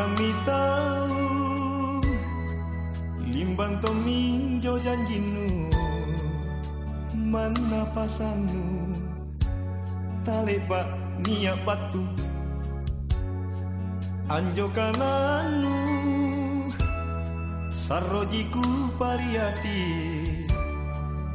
limbang mitau limbang tomi jo janjinu mana pasanu taleba niat batu anjo kananu sarojiku pariati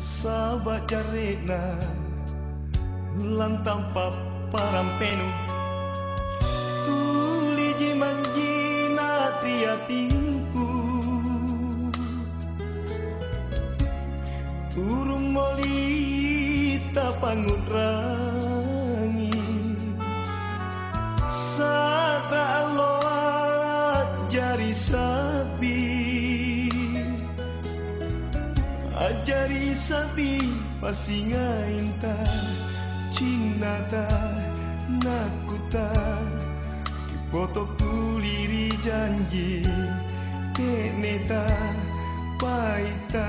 sabat jarena ulang tanpa penuh loat jari sapi. Ajari sapi pasingainta Cinata nakuta Dipoto kuliri janji. Teneta paita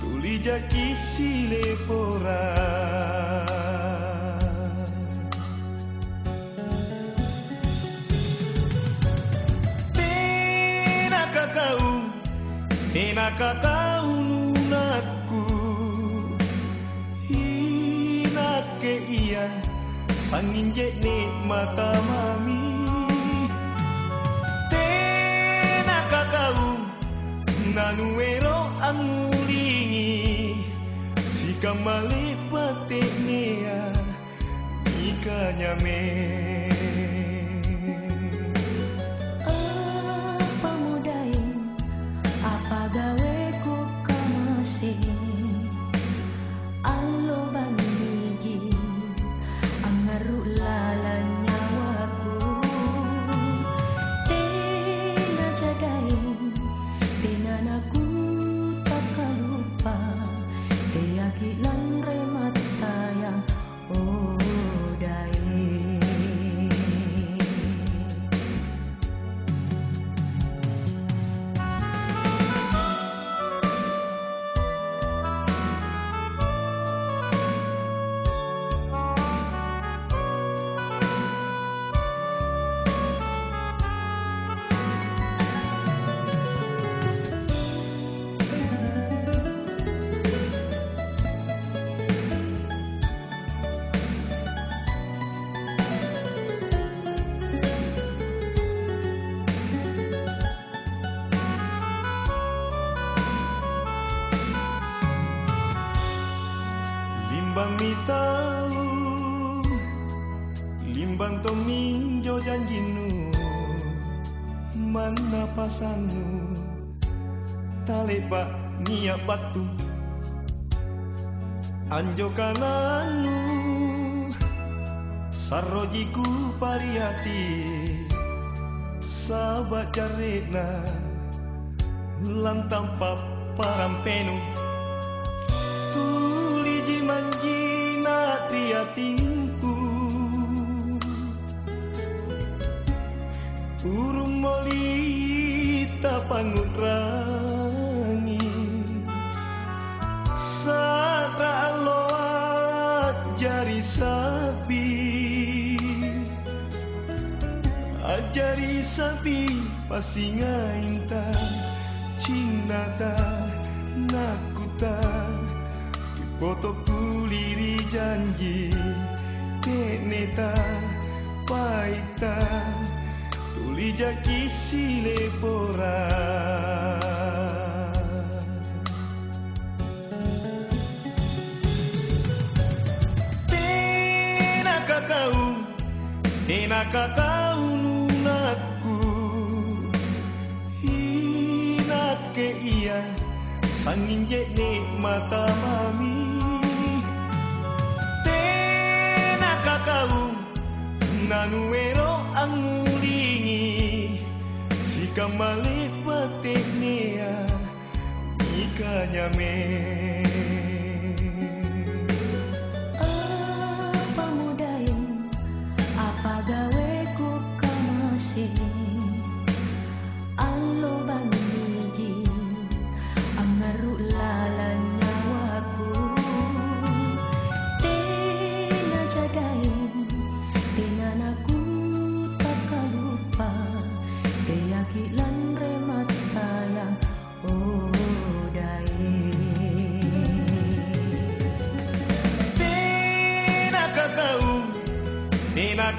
Tuli jaki sile Tenaka kau lunatku Hinake iya Sangin jekne mata mami Tenaka kau Nanuero angulingi? Si kamali pateknea Ika nyame Limbang mi tahu Limbang to minjo janjinu Mana pasanu Talepak niat batu. Anjo kananu Sarrojiku pariati Sahabat jarena Lantang parampenu. Tuli jimanjina triatinku Urung molita pangutrangi Sata loat jari sapi. Ajari sapi pasingainta Cinata nakuta janji Teneta paita Tuli jaki sile Tenaka kau lunatku Hinake iya Sangin jekne mata mami Nanuero angulingi Si kamali pateknea Ika nyame Apa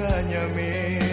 patenea Nika nyame